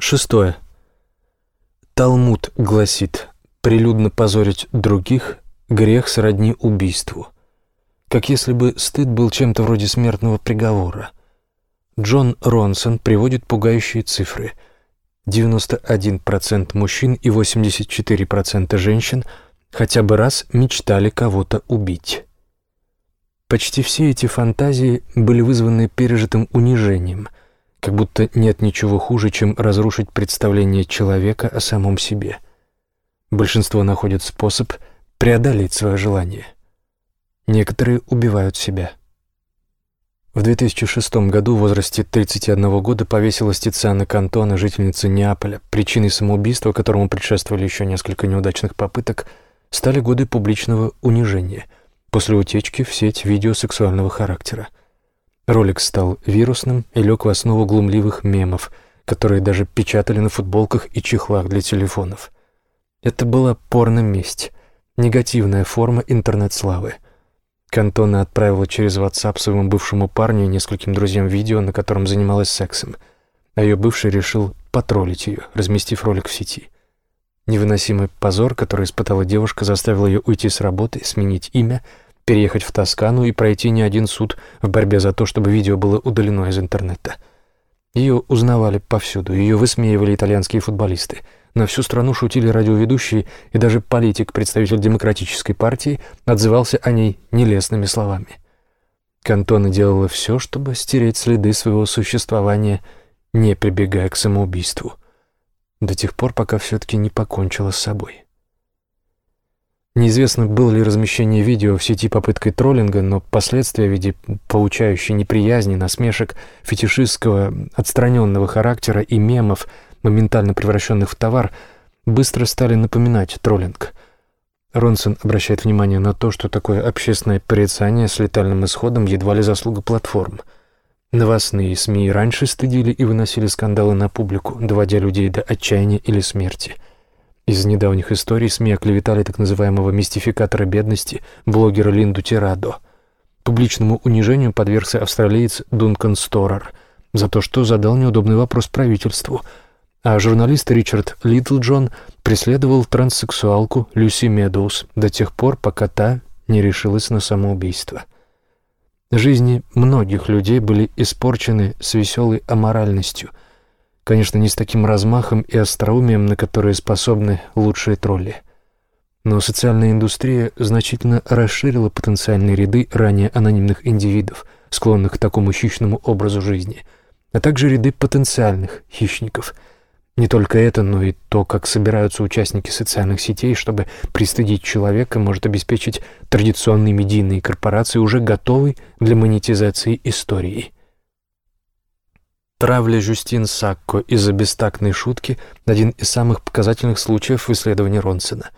Шестое. Талмуд гласит, прилюдно позорить других – грех сродни убийству. Как если бы стыд был чем-то вроде смертного приговора. Джон Ронсон приводит пугающие цифры. 91% мужчин и 84% женщин хотя бы раз мечтали кого-то убить. Почти все эти фантазии были вызваны пережитым унижением, как будто нет ничего хуже, чем разрушить представление человека о самом себе. Большинство находят способ преодолеть свое желание. Некоторые убивают себя. В 2006 году в возрасте 31 года повесилась Тициана Кантона, жительница Неаполя. Причиной самоубийства, которому предшествовали еще несколько неудачных попыток, стали годы публичного унижения – после утечки в сеть видео сексуального характера. Ролик стал вирусным и лег в основу глумливых мемов, которые даже печатали на футболках и чехлах для телефонов. Это была порно-месть, негативная форма интернет-славы. Кантона отправила через WhatsApp своему бывшему парню и нескольким друзьям видео, на котором занималась сексом, а ее бывший решил потроллить ее, разместив ролик в сети. Невыносимый позор, который испытала девушка, заставил ее уйти с работы, сменить имя, переехать в Тоскану и пройти не один суд в борьбе за то, чтобы видео было удалено из интернета. Ее узнавали повсюду, ее высмеивали итальянские футболисты. На всю страну шутили радиоведущие, и даже политик, представитель демократической партии, отзывался о ней нелестными словами. Кантона делала все, чтобы стереть следы своего существования, не прибегая к самоубийству до тех пор, пока все-таки не покончила с собой. Неизвестно, было ли размещение видео в сети попыткой троллинга, но последствия в виде поучающей неприязни, насмешек, фетишистского, отстраненного характера и мемов, моментально превращенных в товар, быстро стали напоминать троллинг. Ронсон обращает внимание на то, что такое общественное порицание с летальным исходом едва ли заслуга платформ — Новостные СМИ раньше стыдили и выносили скандалы на публику, доводя людей до отчаяния или смерти. Из недавних историй СМИ оклеветали так называемого мистификатора бедности, блогера Линду Тирадо. Публичному унижению подвергся австралиец Дункан Сторер за то, что задал неудобный вопрос правительству, а журналист Ричард Литлджон преследовал транссексуалку Люси Медоуз до тех пор, пока та не решилась на самоубийство. Жизни многих людей были испорчены с веселой аморальностью. Конечно, не с таким размахом и остроумием, на которые способны лучшие тролли. Но социальная индустрия значительно расширила потенциальные ряды ранее анонимных индивидов, склонных к такому хищному образу жизни, а также ряды потенциальных хищников – не только это, но и то, как собираются участники социальных сетей, чтобы пристыдить человека, может обеспечить традиционные медийные корпорации, уже готовой для монетизации истории. Травля Жюстин Сакко из-за бестактной шутки – один из самых показательных случаев в исследовании Ронсона.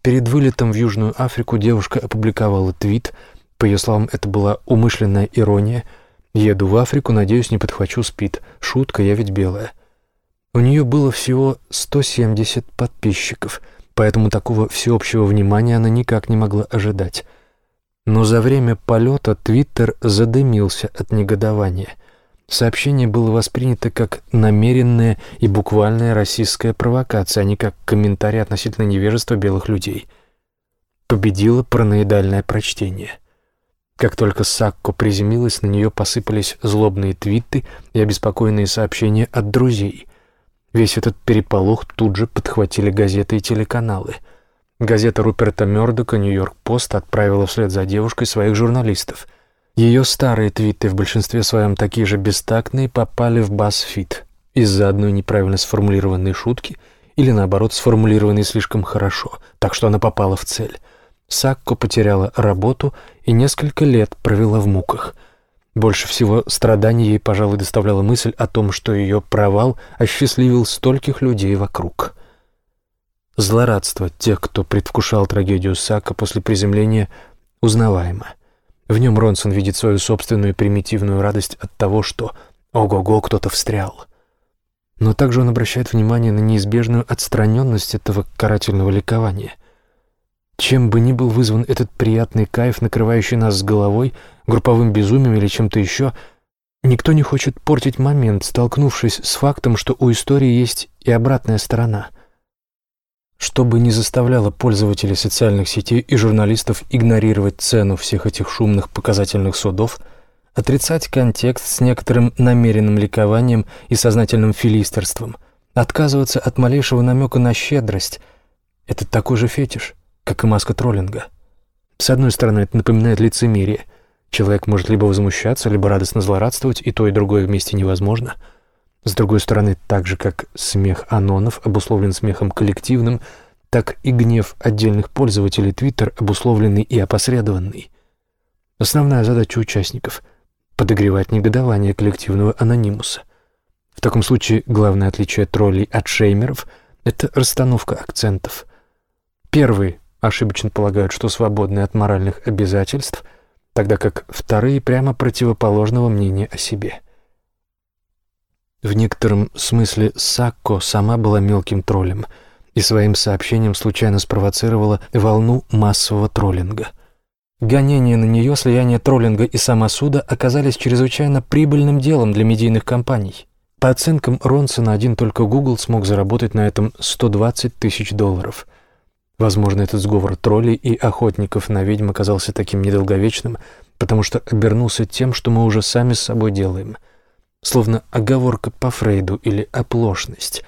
Перед вылетом в Южную Африку девушка опубликовала твит. По ее словам, это была умышленная ирония. «Еду в Африку, надеюсь, не подхвачу спид. Шутка, я ведь белая». У нее было всего 170 подписчиков, поэтому такого всеобщего внимания она никак не могла ожидать. Но за время полета Твиттер задымился от негодования. Сообщение было воспринято как намеренная и буквальная российская провокация, а не как комментарий относительно невежества белых людей. Победило параноидальное прочтение. Как только Сакко приземлилась, на нее посыпались злобные твиты и обеспокоенные сообщения от друзей — Весь этот переполох тут же подхватили газеты и телеканалы. Газета Руперта Мёрдока «Нью-Йорк-Пост» отправила вслед за девушкой своих журналистов. Ее старые твиты, в большинстве своем такие же бестактные, попали в BuzzFeed из-за одной неправильно сформулированной шутки или, наоборот, сформулированной слишком хорошо, так что она попала в цель. Сакко потеряла работу и несколько лет провела в муках – больше всего страданий ей, пожалуй, доставляла мысль о том, что ее провал осчастливил стольких людей вокруг. Злорадство тех, кто предвкушал трагедию Сака после приземления, узнаваемо. В нем Ронсон видит свою собственную примитивную радость от того, что «Ого-го, кто-то встрял». Но также он обращает внимание на неизбежную отстраненность этого карательного ликования – чем бы ни был вызван этот приятный кайф, накрывающий нас с головой, групповым безумием или чем-то еще, Никто не хочет портить момент, столкнувшись с фактом, что у истории есть и обратная сторона. Что бы ни заставляло пользователей социальных сетей и журналистов игнорировать цену всех этих шумных показательных судов, отрицать контекст с некоторым намеренным ликованием и сознательным филистерством, отказываться от малейшего намека на щедрость — это такой же фетиш, как и маска троллинга. С одной стороны, это напоминает лицемерие. Человек может либо возмущаться, либо радостно злорадствовать, и то, и другое вместе невозможно — с другой стороны, так же как смех анонов обусловлен смехом коллективным, так и гнев отдельных пользователей Twitter обусловленный и опосредованный. Основная задача участников — подогревать негодование коллективного анонимуса. В таком случае главное отличие троллей от шеймеров — это расстановка акцентов. Первые ошибочно полагают, что свободны от моральных обязательств, тогда как вторые прямо противоположного мнения о себе — в некотором смысле Сакко сама была мелким троллем и своим сообщением случайно спровоцировала волну массового троллинга. Гонения на нее, слияние троллинга и самосуда оказались чрезвычайно прибыльным делом для медийных компаний. По оценкам Ронсона, один только Google смог заработать на этом 120 тысяч долларов. Возможно, этот сговор троллей и охотников на ведьм оказался таким недолговечным, потому что обернулся тем, что мы уже сами с собой делаем — словно оговорка по Фрейду или оплошность.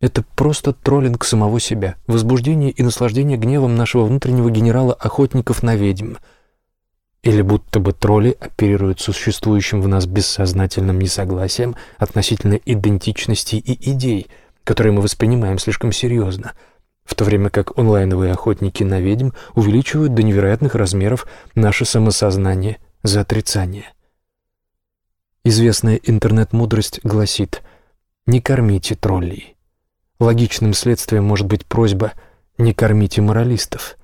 Это просто троллинг самого себя, возбуждение и наслаждение гневом нашего внутреннего генерала охотников на ведьм. Или будто бы тролли оперируют существующим в нас бессознательным несогласием относительно идентичности и идей, которые мы воспринимаем слишком серьезно, в то время как онлайновые охотники на ведьм увеличивают до невероятных размеров наше самосознание за отрицание. Известная интернет-мудрость гласит «Не кормите троллей». Логичным следствием может быть просьба «Не кормите моралистов».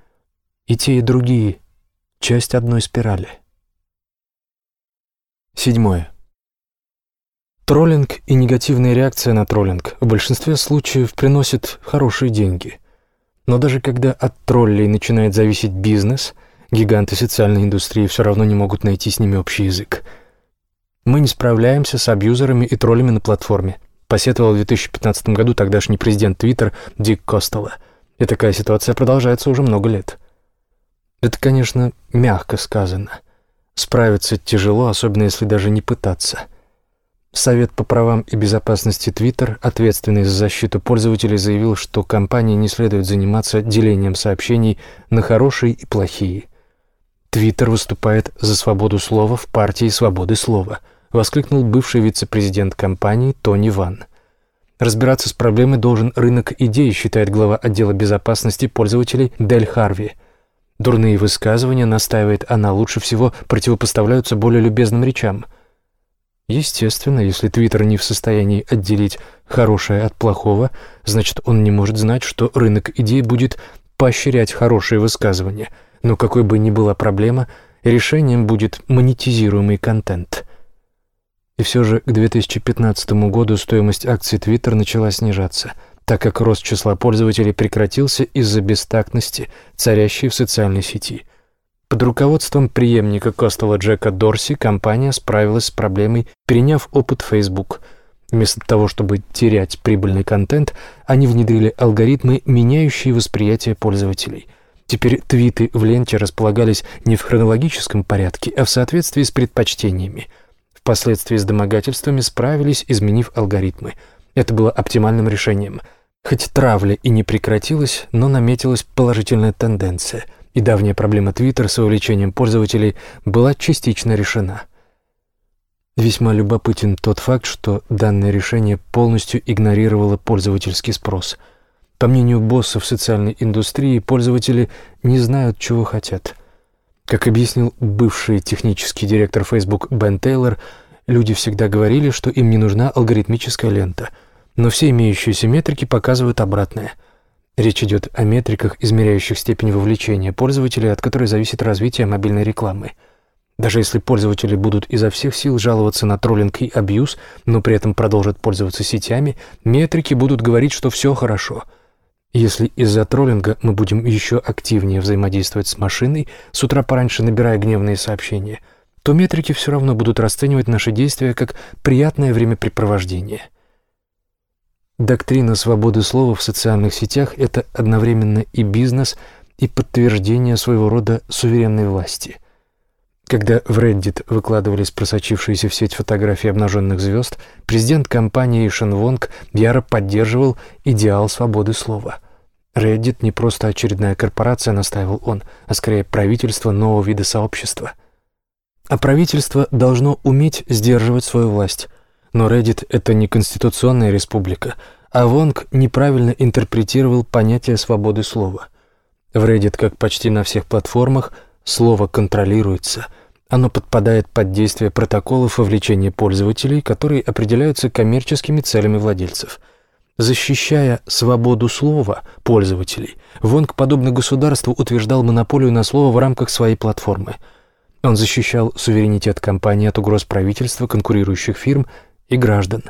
И те, и другие — часть одной спирали. Седьмое. Троллинг и негативная реакция на троллинг в большинстве случаев приносят хорошие деньги. Но даже когда от троллей начинает зависеть бизнес, гиганты социальной индустрии все равно не могут найти с ними общий язык — мы не справляемся с абьюзерами и троллями на платформе, посетовал в 2015 году тогдашний президент Твиттер Дик Костелло. И такая ситуация продолжается уже много лет. Это, конечно, мягко сказано. Справиться тяжело, особенно если даже не пытаться. Совет по правам и безопасности Твиттер, ответственный за защиту пользователей, заявил, что компании не следует заниматься делением сообщений на хорошие и плохие. Твиттер выступает за свободу слова в партии свободы слова –— воскликнул бывший вице-президент компании Тони Ван. Разбираться с проблемой должен рынок идей, считает глава отдела безопасности пользователей Дель Харви. Дурные высказывания, настаивает она, лучше всего противопоставляются более любезным речам. Естественно, если Твиттер не в состоянии отделить хорошее от плохого, значит, он не может знать, что рынок идей будет поощрять хорошие высказывания. Но какой бы ни была проблема, решением будет монетизируемый контент — и все же к 2015 году стоимость акций Twitter начала снижаться, так как рост числа пользователей прекратился из-за бестактности, царящей в социальной сети. Под руководством преемника Костела Джека Дорси компания справилась с проблемой, переняв опыт Facebook. Вместо того, чтобы терять прибыльный контент, они внедрили алгоритмы, меняющие восприятие пользователей – Теперь твиты в ленте располагались не в хронологическом порядке, а в соответствии с предпочтениями – Впоследствии с домогательствами справились, изменив алгоритмы. Это было оптимальным решением. Хоть травля и не прекратилась, но наметилась положительная тенденция, и давняя проблема Twitter с увлечением пользователей была частично решена. Весьма любопытен тот факт, что данное решение полностью игнорировало пользовательский спрос. По мнению боссов социальной индустрии, пользователи не знают, чего хотят – как объяснил бывший технический директор Facebook Бен Тейлор, люди всегда говорили, что им не нужна алгоритмическая лента, но все имеющиеся метрики показывают обратное. Речь идет о метриках, измеряющих степень вовлечения пользователя, от которой зависит развитие мобильной рекламы. Даже если пользователи будут изо всех сил жаловаться на троллинг и абьюз, но при этом продолжат пользоваться сетями, метрики будут говорить, что все хорошо – если из-за троллинга мы будем еще активнее взаимодействовать с машиной, с утра пораньше набирая гневные сообщения, то метрики все равно будут расценивать наши действия как приятное времяпрепровождение. Доктрина свободы слова в социальных сетях – это одновременно и бизнес, и подтверждение своего рода суверенной власти. Когда в Reddit выкладывались просочившиеся в сеть фотографии обнаженных звезд, президент компании Шен Вонг яро поддерживал идеал свободы слова. Reddit не просто очередная корпорация, настаивал он, а скорее правительство нового вида сообщества. А правительство должно уметь сдерживать свою власть. Но Reddit — это не конституционная республика, а Вонг неправильно интерпретировал понятие свободы слова. В Reddit, как почти на всех платформах, слово контролируется — оно подпадает под действие протоколов вовлечения пользователей, которые определяются коммерческими целями владельцев. Защищая свободу слова пользователей, Вонг, подобно государству, утверждал монополию на слово в рамках своей платформы. Он защищал суверенитет компании от угроз правительства, конкурирующих фирм и граждан.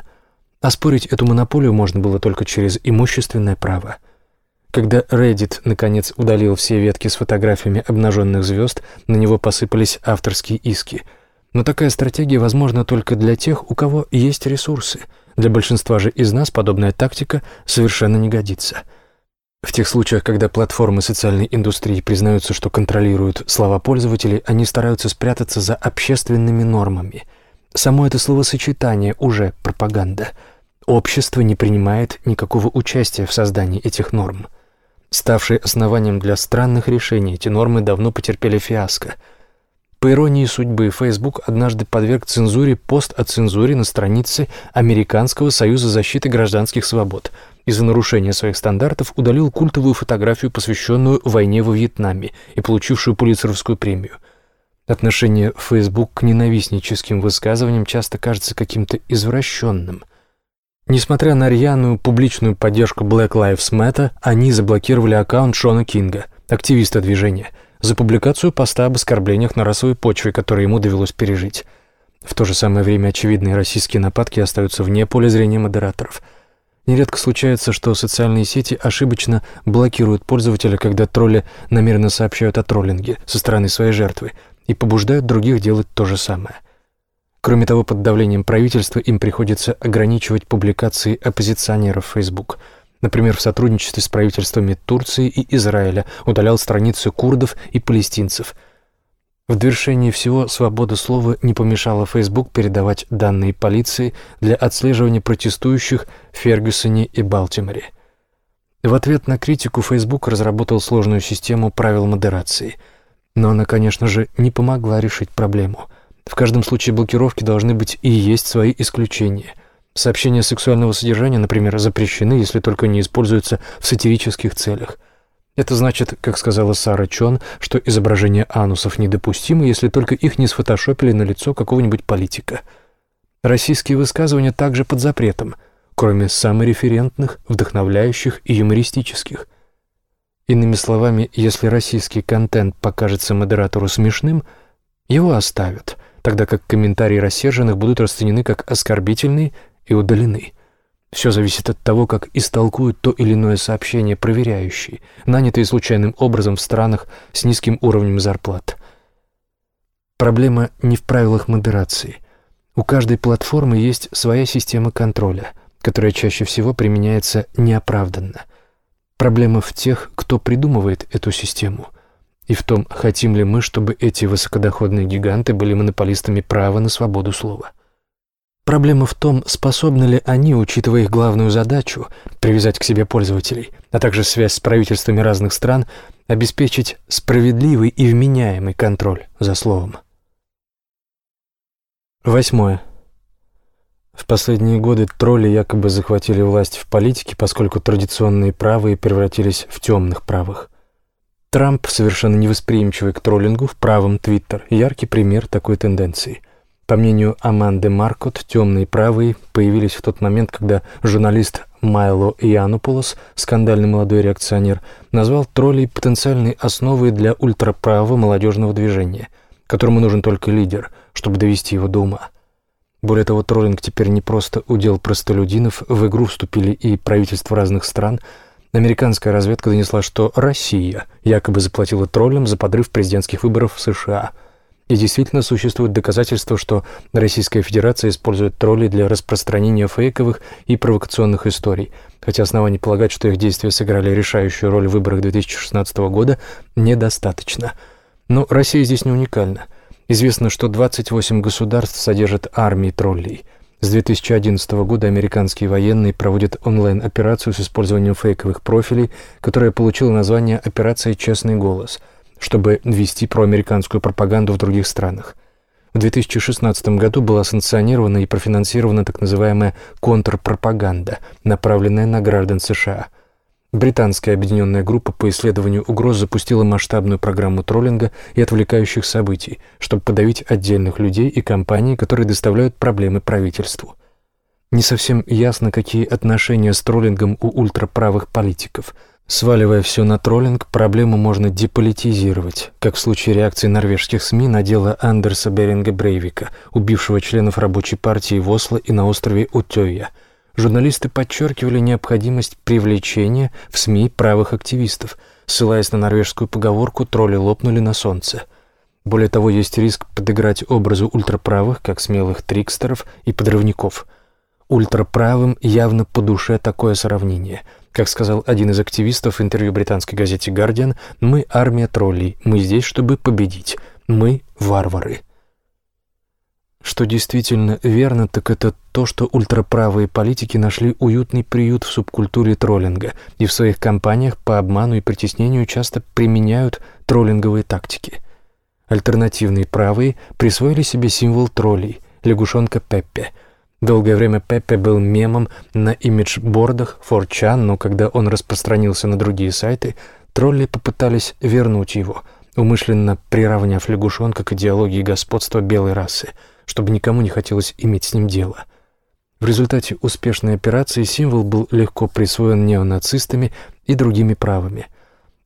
Оспорить эту монополию можно было только через имущественное право – когда Reddit, наконец, удалил все ветки с фотографиями обнаженных звезд, на него посыпались авторские иски. Но такая стратегия возможна только для тех, у кого есть ресурсы. Для большинства же из нас подобная тактика совершенно не годится. В тех случаях, когда платформы социальной индустрии признаются, что контролируют слова пользователей, они стараются спрятаться за общественными нормами. Само это словосочетание уже пропаганда. Общество не принимает никакого участия в создании этих норм ставшие основанием для странных решений, эти нормы давно потерпели фиаско. По иронии судьбы, Facebook однажды подверг цензуре пост о цензуре на странице Американского союза защиты гражданских свобод. Из-за нарушения своих стандартов удалил культовую фотографию, посвященную войне во Вьетнаме и получившую Пулитцеровскую премию. Отношение Facebook к ненавистническим высказываниям часто кажется каким-то извращенным – Несмотря на рьяную публичную поддержку Black Lives Matter, они заблокировали аккаунт Шона Кинга, активиста движения, за публикацию поста об оскорблениях на расовой почве, которые ему довелось пережить. В то же самое время очевидные российские нападки остаются вне поля зрения модераторов. Нередко случается, что социальные сети ошибочно блокируют пользователя, когда тролли намеренно сообщают о троллинге со стороны своей жертвы и побуждают других делать то же самое – Кроме того, под давлением правительства им приходится ограничивать публикации оппозиционеров в Facebook. Например, в сотрудничестве с правительствами Турции и Израиля удалял страницы курдов и палестинцев. В довершении всего свобода слова не помешала Facebook передавать данные полиции для отслеживания протестующих в Фергюсоне и Балтиморе. В ответ на критику Facebook разработал сложную систему правил модерации. Но она, конечно же, не помогла решить проблему – в каждом случае блокировки должны быть и есть свои исключения. Сообщения сексуального содержания, например, запрещены, если только не используются в сатирических целях. Это значит, как сказала Сара Чон, что изображения анусов недопустимы, если только их не сфотошопили на лицо какого-нибудь политика. Российские высказывания также под запретом, кроме самореферентных, вдохновляющих и юмористических. Иными словами, если российский контент покажется модератору смешным, его оставят – тогда как комментарии рассерженных будут расценены как оскорбительные и удалены. Все зависит от того, как истолкуют то или иное сообщение проверяющие, нанятые случайным образом в странах с низким уровнем зарплат. Проблема не в правилах модерации. У каждой платформы есть своя система контроля, которая чаще всего применяется неоправданно. Проблема в тех, кто придумывает эту систему – и в том, хотим ли мы, чтобы эти высокодоходные гиганты были монополистами права на свободу слова. Проблема в том, способны ли они, учитывая их главную задачу – привязать к себе пользователей, а также связь с правительствами разных стран, обеспечить справедливый и вменяемый контроль за словом. Восьмое. В последние годы тролли якобы захватили власть в политике, поскольку традиционные правые превратились в темных правых. Трамп, совершенно невосприимчивый к троллингу, в правом Твиттер – яркий пример такой тенденции. По мнению Аманды Маркот, темные правые появились в тот момент, когда журналист Майло Януполос, скандальный молодой реакционер, назвал троллей потенциальной основой для ультраправого молодежного движения, которому нужен только лидер, чтобы довести его до ума. Более того, троллинг теперь не просто удел простолюдинов, в игру вступили и правительства разных стран – Американская разведка донесла, что Россия якобы заплатила троллям за подрыв президентских выборов в США. И действительно существуют доказательства, что Российская Федерация использует тролли для распространения фейковых и провокационных историй, хотя оснований полагать, что их действия сыграли решающую роль в выборах 2016 года, недостаточно. Но Россия здесь не уникальна. Известно, что 28 государств содержат армии троллей. С 2011 года американские военные проводят онлайн-операцию с использованием фейковых профилей, которая получила название «Операция «Честный голос», чтобы вести проамериканскую пропаганду в других странах. В 2016 году была санкционирована и профинансирована так называемая контрпропаганда, направленная на граждан США. Британская объединенная группа по исследованию угроз запустила масштабную программу троллинга и отвлекающих событий, чтобы подавить отдельных людей и компаний, которые доставляют проблемы правительству. Не совсем ясно, какие отношения с троллингом у ультраправых политиков – Сваливая все на троллинг, проблему можно деполитизировать, как в случае реакции норвежских СМИ на дело Андерса Беринга Брейвика, убившего членов рабочей партии в Осло и на острове Утёя. Журналисты подчеркивали необходимость привлечения в СМИ правых активистов, ссылаясь на норвежскую поговорку «тролли лопнули на солнце». Более того, есть риск подыграть образу ультраправых, как смелых трикстеров и подрывников. Ультраправым явно по душе такое сравнение – как сказал один из активистов в интервью британской газете «Гардиан», «Мы армия троллей, мы здесь, чтобы победить, мы варвары». Что действительно верно, так это то, что ультраправые политики нашли уютный приют в субкультуре троллинга и в своих кампаниях по обману и притеснению часто применяют троллинговые тактики. Альтернативные правые присвоили себе символ троллей – лягушонка Пеппе – Долгое время Пеппе был мемом на имиджбордах 4chan, но когда он распространился на другие сайты, тролли попытались вернуть его, умышленно приравняв лягушонка к идеологии господства белой расы, чтобы никому не хотелось иметь с ним дело. В результате успешной операции символ был легко присвоен неонацистами и другими правыми –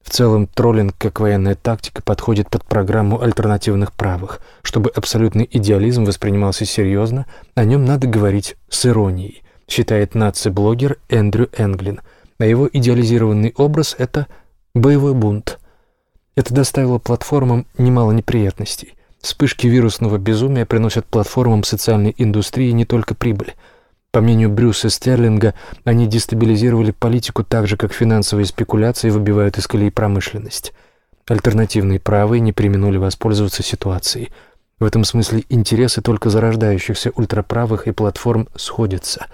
в целом, троллинг как военная тактика подходит под программу альтернативных правых. Чтобы абсолютный идеализм воспринимался серьезно, о нем надо говорить с иронией, считает наци-блогер Эндрю Энглин. А его идеализированный образ — это боевой бунт. Это доставило платформам немало неприятностей. Вспышки вирусного безумия приносят платформам социальной индустрии не только прибыль — по мнению Брюса Стерлинга, они дестабилизировали политику так же, как финансовые спекуляции выбивают из колеи промышленность. Альтернативные правые не применули воспользоваться ситуацией. В этом смысле интересы только зарождающихся ультраправых и платформ сходятся.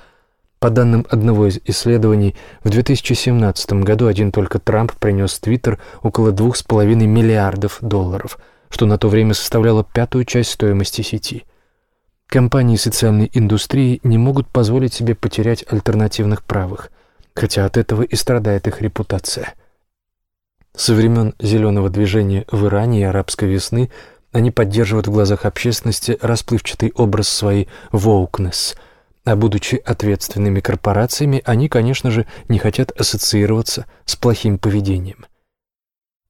По данным одного из исследований, в 2017 году один только Трамп принес Твиттер около 2,5 миллиардов долларов, что на то время составляло пятую часть стоимости сети – Компании социальной индустрии не могут позволить себе потерять альтернативных правых, хотя от этого и страдает их репутация. Со времен зеленого движения в Иране и арабской весны они поддерживают в глазах общественности расплывчатый образ своей «воукнесс», а будучи ответственными корпорациями, они, конечно же, не хотят ассоциироваться с плохим поведением.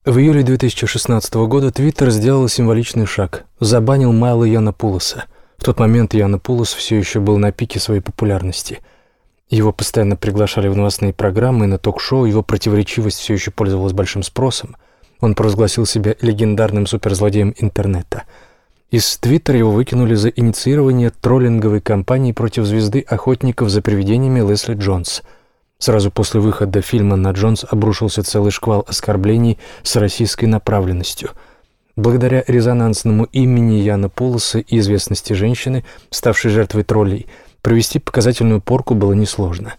В июле 2016 года Твиттер сделал символичный шаг, забанил Майла Янапулоса – в тот момент Яна Пулос все еще был на пике своей популярности. Его постоянно приглашали в новостные программы и на ток-шоу, его противоречивость все еще пользовалась большим спросом. Он провозгласил себя легендарным суперзлодеем интернета. Из Твиттера его выкинули за инициирование троллинговой кампании против звезды охотников за привидениями Лесли Джонс. Сразу после выхода фильма на Джонс обрушился целый шквал оскорблений с российской направленностью – Благодаря резонансному имени Яна Полоса и известности женщины, ставшей жертвой троллей, провести показательную порку было несложно.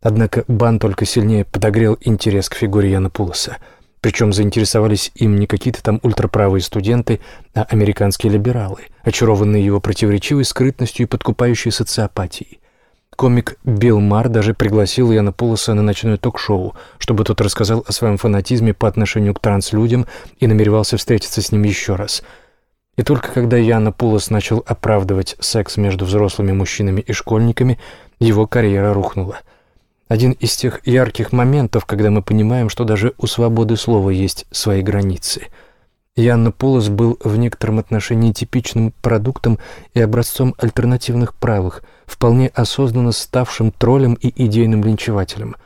Однако бан только сильнее подогрел интерес к фигуре Яна Пулоса. Причем заинтересовались им не какие-то там ультраправые студенты, а американские либералы, очарованные его противоречивой скрытностью и подкупающей социопатией. Комик Билл Мар даже пригласил Яна Полоса на ночное ток-шоу, чтобы тот рассказал о своем фанатизме по отношению к транслюдям и намеревался встретиться с ним еще раз. И только когда Яна Полос начал оправдывать секс между взрослыми мужчинами и школьниками, его карьера рухнула. Один из тех ярких моментов, когда мы понимаем, что даже у свободы слова есть свои границы — Янна Полос был в некотором отношении типичным продуктом и образцом альтернативных правых, вполне осознанно ставшим троллем и идейным линчевателем.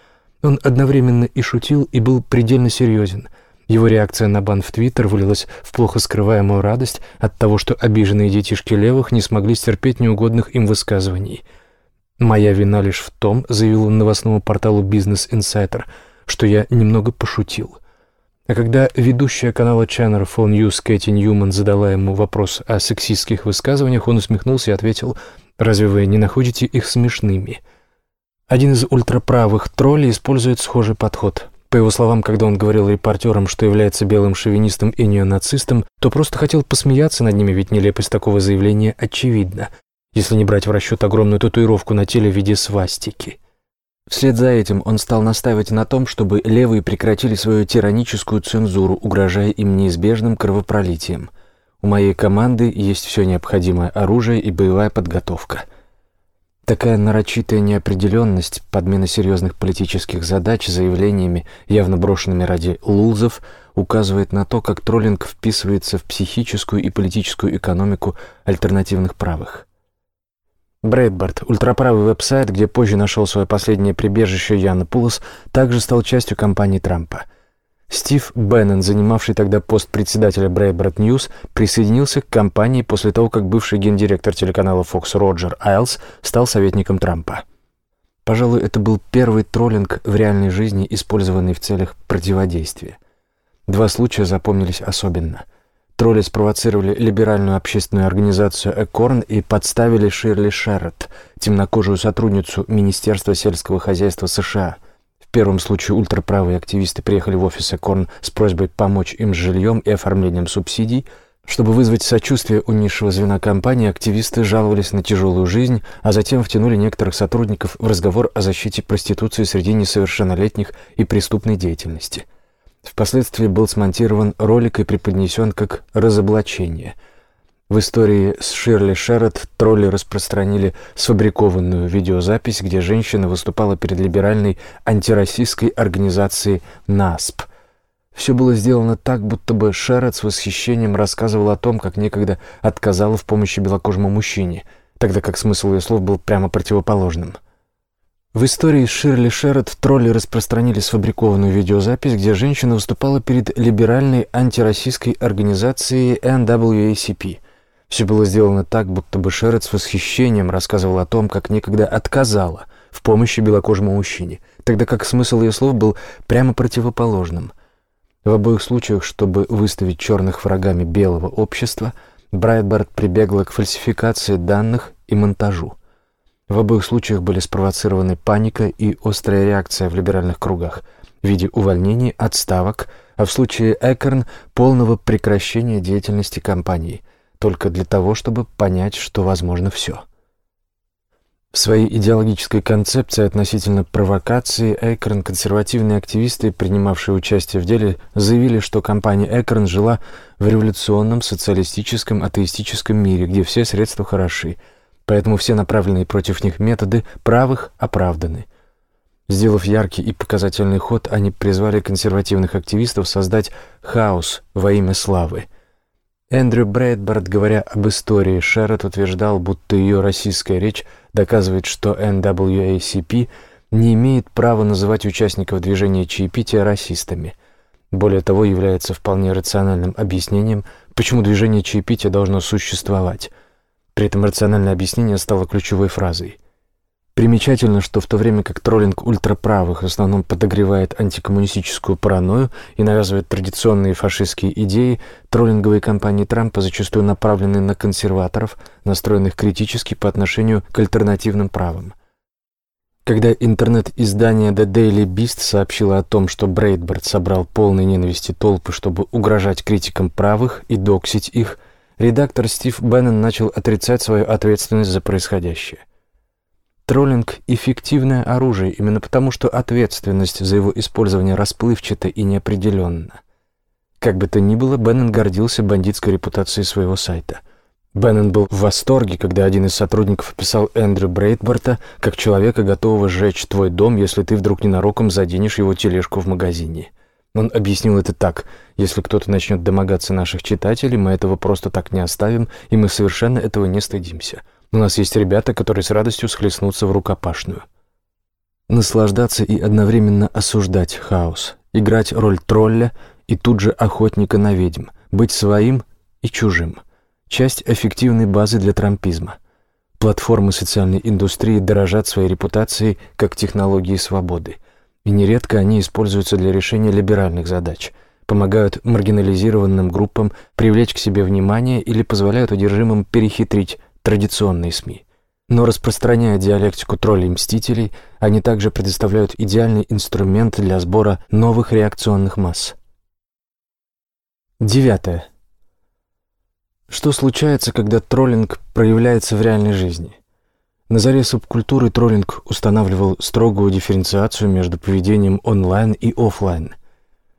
Он одновременно и шутил, и был предельно серьезен. Его реакция на бан в Твиттер вылилась в плохо скрываемую радость от того, что обиженные детишки левых не смогли стерпеть неугодных им высказываний. «Моя вина лишь в том», — заявил он новостному порталу «Бизнес Инсайдер», что я немного пошутил. А когда ведущая канала Channel for News Кэти Ньюман задала ему вопрос о сексистских высказываниях, он усмехнулся и ответил, «Разве вы не находите их смешными?» Один из ультраправых троллей использует схожий подход. По его словам, когда он говорил репортерам, что является белым шовинистом и неонацистом, то просто хотел посмеяться над ними, ведь нелепость такого заявления очевидна, если не брать в расчет огромную татуировку на теле в виде свастики. Вслед за этим он стал настаивать на том, чтобы левые прекратили свою тираническую цензуру, угрожая им неизбежным кровопролитием. У моей команды есть все необходимое оружие и боевая подготовка – Такая нарочитая неопределенность, подмена серьезных политических задач заявлениями, явно брошенными ради лулзов, указывает на то, как троллинг вписывается в психическую и политическую экономику альтернативных правых. Брейдборд, ультраправый веб-сайт, где позже нашел свое последнее прибежище Яна Пулос, также стал частью кампании Трампа – Стив Беннон, занимавший тогда пост председателя Breitbart News, присоединился к компании после того, как бывший гендиректор телеканала Fox Роджер Айлс стал советником Трампа. Пожалуй, это был первый троллинг в реальной жизни, использованный в целях противодействия. Два случая запомнились особенно. Тролли спровоцировали либеральную общественную организацию «Экорн» и подставили Ширли Шеррот, темнокожую сотрудницу Министерства сельского хозяйства США – в первом случае ультраправые активисты приехали в офис Корн с просьбой помочь им с жильем и оформлением субсидий. Чтобы вызвать сочувствие у низшего звена компании, активисты жаловались на тяжелую жизнь, а затем втянули некоторых сотрудников в разговор о защите проституции среди несовершеннолетних и преступной деятельности. Впоследствии был смонтирован ролик и преподнесен как разоблачение – в истории с Ширли Шеррот тролли распространили сфабрикованную видеозапись, где женщина выступала перед либеральной антироссийской организацией НАСП. Все было сделано так, будто бы Шеррот с восхищением рассказывал о том, как некогда отказала в помощи белокожему мужчине, тогда как смысл ее слов был прямо противоположным. В истории Ширли Шеррот тролли распространили сфабрикованную видеозапись, где женщина выступала перед либеральной антироссийской организацией NAACP – все было сделано так, будто бы Шерет с восхищением рассказывал о том, как некогда отказала в помощи белокожему мужчине, тогда как смысл ее слов был прямо противоположным. В обоих случаях, чтобы выставить черных врагами белого общества, Брайтбард прибегла к фальсификации данных и монтажу. В обоих случаях были спровоцированы паника и острая реакция в либеральных кругах в виде увольнений, отставок, а в случае Экерн – полного прекращения деятельности компании – только для того, чтобы понять, что возможно все. В своей идеологической концепции относительно провокации Экрон консервативные активисты, принимавшие участие в деле, заявили, что компания Экрон жила в революционном, социалистическом, атеистическом мире, где все средства хороши, поэтому все направленные против них методы правых оправданы. Сделав яркий и показательный ход, они призвали консервативных активистов создать хаос во имя славы – Эндрю Брэдборд, говоря об истории Шеррот, утверждал, будто ее российская речь доказывает, что NWACP не имеет права называть участников движения чаепития расистами. Более того, является вполне рациональным объяснением, почему движение чаепития должно существовать. При этом рациональное объяснение стало ключевой фразой – Примечательно, что в то время как троллинг ультраправых в основном подогревает антикоммунистическую паранойю и навязывает традиционные фашистские идеи, троллинговые кампании Трампа зачастую направлены на консерваторов, настроенных критически по отношению к альтернативным правам. Когда интернет-издание The Daily Beast сообщило о том, что Брейдборд собрал полной ненависти толпы, чтобы угрожать критикам правых и доксить их, редактор Стив Беннон начал отрицать свою ответственность за происходящее. Троллинг – эффективное оружие именно потому, что ответственность за его использование расплывчата и неопределенна. Как бы то ни было, Беннон гордился бандитской репутацией своего сайта. Беннон был в восторге, когда один из сотрудников описал Эндрю Брейтборта как человека, готового сжечь твой дом, если ты вдруг ненароком заденешь его тележку в магазине. Он объяснил это так. Если кто-то начнет домогаться наших читателей, мы этого просто так не оставим, и мы совершенно этого не стыдимся. У нас есть ребята, которые с радостью схлестнутся в рукопашную. Наслаждаться и одновременно осуждать хаос, играть роль тролля и тут же охотника на ведьм, быть своим и чужим. Часть эффективной базы для трампизма. Платформы социальной индустрии дорожат своей репутацией как технологии свободы, и нередко они используются для решения либеральных задач, помогают маргинализированным группам привлечь к себе внимание или позволяют одержимым перехитрить традиционные СМИ. Но распространяя диалектику троллей-мстителей, они также предоставляют идеальный инструмент для сбора новых реакционных масс. Девятое. Что случается, когда троллинг проявляется в реальной жизни? На заре субкультуры троллинг устанавливал строгую дифференциацию между поведением онлайн и офлайн.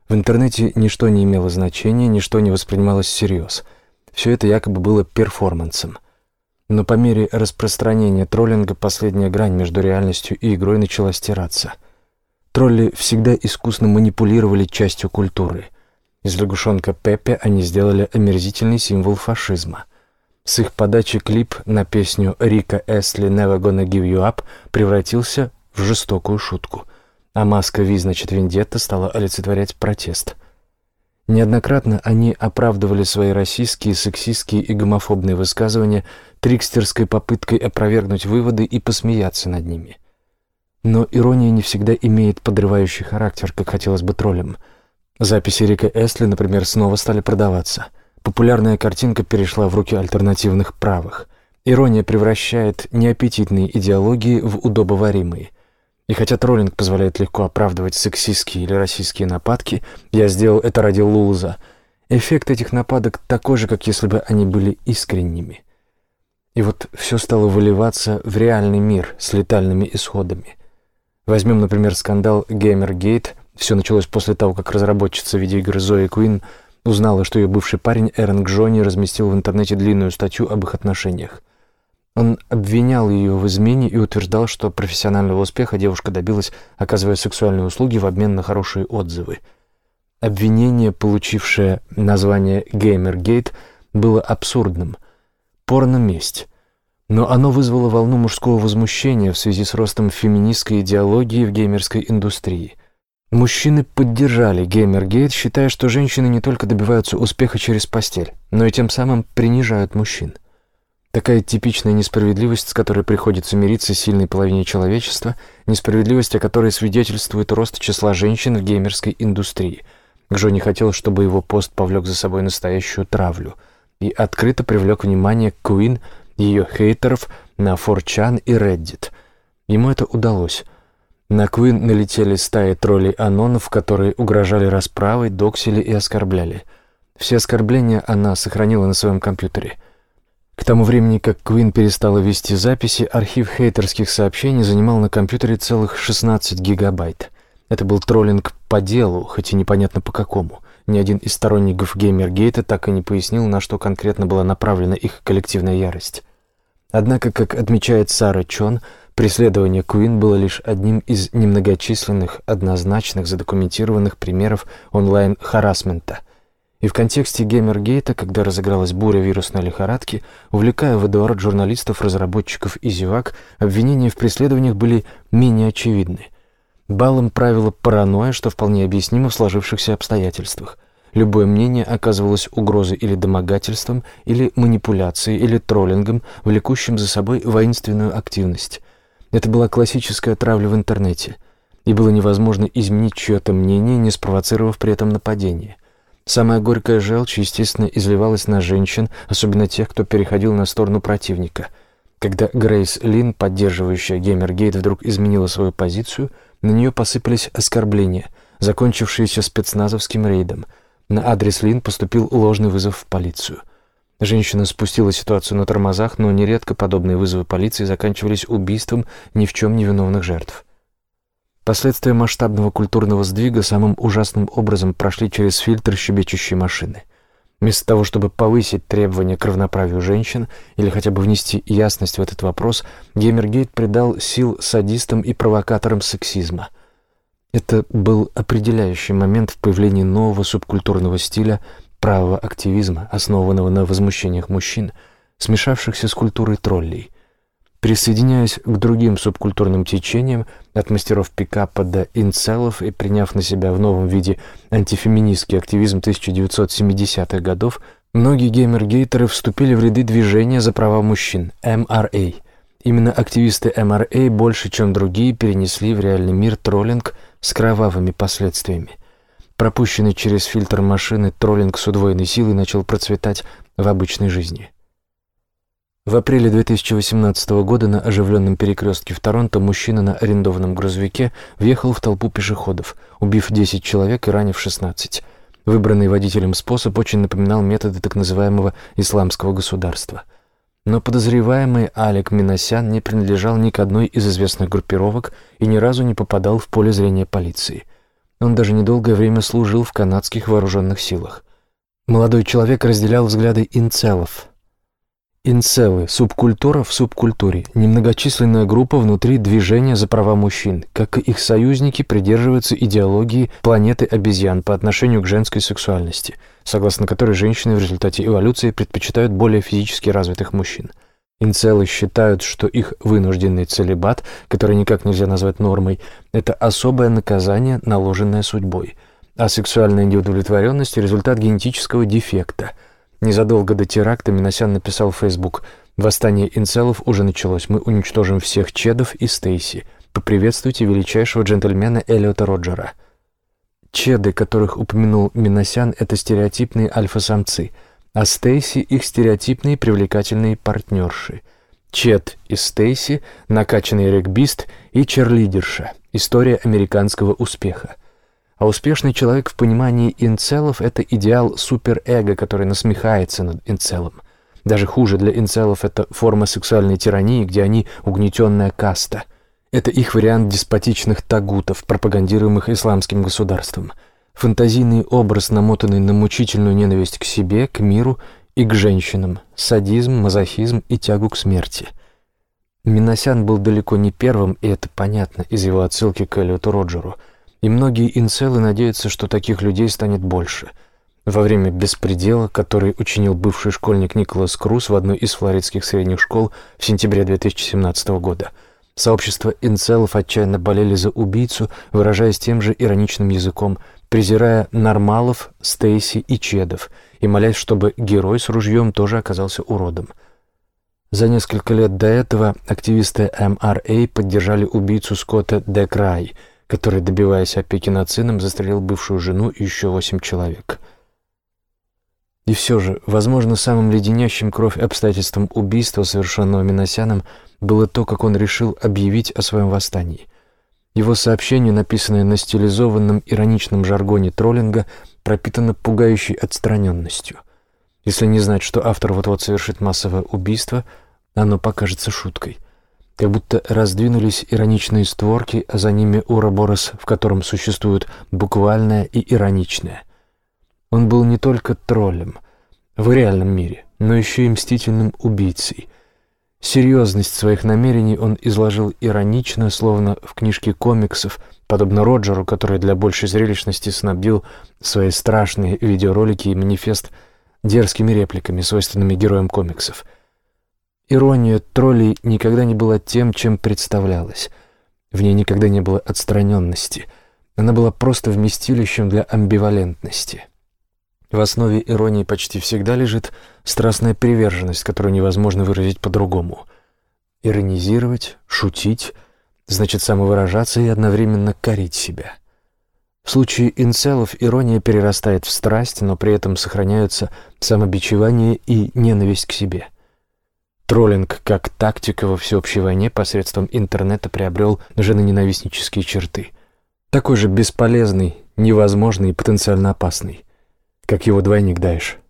В интернете ничто не имело значения, ничто не воспринималось всерьез. Все это якобы было перформансом. Но по мере распространения троллинга последняя грань между реальностью и игрой начала стираться. Тролли всегда искусно манипулировали частью культуры. Из лягушонка Пеппе они сделали омерзительный символ фашизма. С их подачи клип на песню Рика Эсли «Never Gonna Give You Up» превратился в жестокую шутку, а маска «Ви, значит, Вендетта» стала олицетворять протест – Неоднократно они оправдывали свои российские, сексистские и гомофобные высказывания трикстерской попыткой опровергнуть выводы и посмеяться над ними. Но ирония не всегда имеет подрывающий характер, как хотелось бы троллям. Записи Рика Эсли, например, снова стали продаваться. Популярная картинка перешла в руки альтернативных правых. Ирония превращает неаппетитные идеологии в удобоваримые – и хотя троллинг позволяет легко оправдывать сексистские или российские нападки, я сделал это ради Лулза. Эффект этих нападок такой же, как если бы они были искренними. И вот все стало выливаться в реальный мир с летальными исходами. Возьмем, например, скандал Геймергейт. Все началось после того, как разработчица видеоигры Зои Куин узнала, что ее бывший парень Эрен Джонни разместил в интернете длинную статью об их отношениях. Он обвинял ее в измене и утверждал, что профессионального успеха девушка добилась, оказывая сексуальные услуги в обмен на хорошие отзывы. Обвинение, получившее название «Геймергейт», было абсурдным. Порно-месть. Но оно вызвало волну мужского возмущения в связи с ростом феминистской идеологии в геймерской индустрии. Мужчины поддержали Геймергейт, считая, что женщины не только добиваются успеха через постель, но и тем самым принижают мужчин. Такая типичная несправедливость, с которой приходится мириться сильной половине человечества, несправедливость, о которой свидетельствует рост числа женщин в геймерской индустрии. Джо не хотел, чтобы его пост повлек за собой настоящую травлю и открыто привлек внимание Куин, ее хейтеров на 4chan и Reddit. Ему это удалось. На Куин налетели стаи троллей-анонов, которые угрожали расправой, доксили и оскорбляли. Все оскорбления она сохранила на своем компьютере — к тому времени, как Куин перестала вести записи, архив хейтерских сообщений занимал на компьютере целых 16 гигабайт. Это был троллинг по делу, хоть и непонятно по какому. Ни один из сторонников Геймергейта так и не пояснил, на что конкретно была направлена их коллективная ярость. Однако, как отмечает Сара Чон, преследование Куин было лишь одним из немногочисленных, однозначных задокументированных примеров онлайн-харассмента – и в контексте Геймергейта, когда разыгралась буря вирусной лихорадки, увлекая водоворот журналистов, разработчиков и зевак, обвинения в преследованиях были менее очевидны. Балом правила паранойя, что вполне объяснимо в сложившихся обстоятельствах. Любое мнение оказывалось угрозой или домогательством, или манипуляцией, или троллингом, влекущим за собой воинственную активность. Это была классическая травля в интернете, и было невозможно изменить чье-то мнение, не спровоцировав при этом нападение. Самая горькая желчь, естественно, изливалась на женщин, особенно тех, кто переходил на сторону противника. Когда Грейс Лин, поддерживающая Геймергейт, вдруг изменила свою позицию, на нее посыпались оскорбления, закончившиеся спецназовским рейдом. На адрес Лин поступил ложный вызов в полицию. Женщина спустила ситуацию на тормозах, но нередко подобные вызовы полиции заканчивались убийством ни в чем не виновных жертв. Последствия масштабного культурного сдвига самым ужасным образом прошли через фильтр щебечущей машины. Вместо того, чтобы повысить требования к равноправию женщин или хотя бы внести ясность в этот вопрос, Геймергейт придал сил садистам и провокаторам сексизма. Это был определяющий момент в появлении нового субкультурного стиля правого активизма, основанного на возмущениях мужчин, смешавшихся с культурой троллей – Присоединяясь к другим субкультурным течениям, от мастеров пикапа до инцелов и приняв на себя в новом виде антифеминистский активизм 1970-х годов, многие геймер-гейтеры вступили в ряды движения за права мужчин – MRA. Именно активисты MRA больше, чем другие, перенесли в реальный мир троллинг с кровавыми последствиями. Пропущенный через фильтр машины троллинг с удвоенной силой начал процветать в обычной жизни – в апреле 2018 года на оживленном перекрестке в Торонто мужчина на арендованном грузовике въехал в толпу пешеходов, убив 10 человек и ранив 16. Выбранный водителем способ очень напоминал методы так называемого «исламского государства». Но подозреваемый Алек Миносян не принадлежал ни к одной из известных группировок и ни разу не попадал в поле зрения полиции. Он даже недолгое время служил в канадских вооруженных силах. Молодой человек разделял взгляды инцелов – Инцелы – субкультура в субкультуре, немногочисленная группа внутри движения за права мужчин, как и их союзники придерживаются идеологии планеты обезьян по отношению к женской сексуальности, согласно которой женщины в результате эволюции предпочитают более физически развитых мужчин. Инцелы считают, что их вынужденный целебат, который никак нельзя назвать нормой, это особое наказание, наложенное судьбой, а сексуальная неудовлетворенность – результат генетического дефекта – Незадолго до теракта Миносян написал в Facebook «Восстание инцелов уже началось. Мы уничтожим всех чедов и Стейси. Поприветствуйте величайшего джентльмена Эллиота Роджера». Чеды, которых упомянул Миносян, это стереотипные альфа-самцы, а Стейси — их стереотипные привлекательные партнерши. Чед и Стейси — накачанный регбист и черлидерша. История американского успеха. А успешный человек в понимании инцелов — это идеал суперэго, который насмехается над инцелом. Даже хуже для инцелов — это форма сексуальной тирании, где они угнетенная каста. Это их вариант деспотичных тагутов, пропагандируемых исламским государством. Фантазийный образ, намотанный на мучительную ненависть к себе, к миру и к женщинам, садизм, мазохизм и тягу к смерти. Миносян был далеко не первым, и это понятно из его отсылки к Эллиоту Роджеру — и многие инцелы надеются, что таких людей станет больше. Во время беспредела, который учинил бывший школьник Николас Круз в одной из флоридских средних школ в сентябре 2017 года, сообщество инцелов отчаянно болели за убийцу, выражаясь тем же ироничным языком, презирая нормалов, Стейси и Чедов, и молясь, чтобы герой с ружьем тоже оказался уродом. За несколько лет до этого активисты МРА поддержали убийцу Скотта Декрай – который, добиваясь опеки над сыном, застрелил бывшую жену и еще восемь человек. И все же, возможно, самым леденящим кровь обстоятельством убийства, совершенного Миносяном, было то, как он решил объявить о своем восстании. Его сообщение, написанное на стилизованном ироничном жаргоне троллинга, пропитано пугающей отстраненностью. Если не знать, что автор вот-вот совершит массовое убийство, оно покажется шуткой — как будто раздвинулись ироничные створки, а за ними уроборос, в котором существует буквальное и ироничное. Он был не только троллем в реальном мире, но еще и мстительным убийцей. Серьезность своих намерений он изложил иронично, словно в книжке комиксов, подобно Роджеру, который для большей зрелищности снабдил свои страшные видеоролики и манифест дерзкими репликами, свойственными героям комиксов — Ирония троллей никогда не была тем, чем представлялась. В ней никогда не было отстраненности. Она была просто вместилищем для амбивалентности. В основе иронии почти всегда лежит страстная приверженность, которую невозможно выразить по-другому. Иронизировать, шутить — значит самовыражаться и одновременно корить себя. В случае инцелов ирония перерастает в страсть, но при этом сохраняются самобичевание и ненависть к себе — Троллинг как тактика во всеобщей войне посредством интернета приобрел женоненавистнические черты. Такой же бесполезный, невозможный и потенциально опасный, как его двойник Дайш.